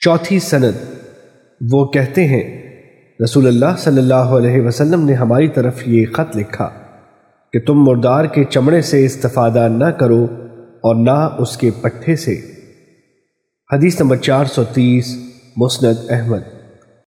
چوتھی سند۔ وہ کہتے ہیں، رسول اللہ صلی اللہ علیہ وسلم نے ہماری طرف یہ خط لکھا کہ تم مردار کے چمڑے سے استفادہ نہ کرو اور نہ اس کے پٹھے سے۔ حدیث نمبر چار سو تیس، مسند احمد۔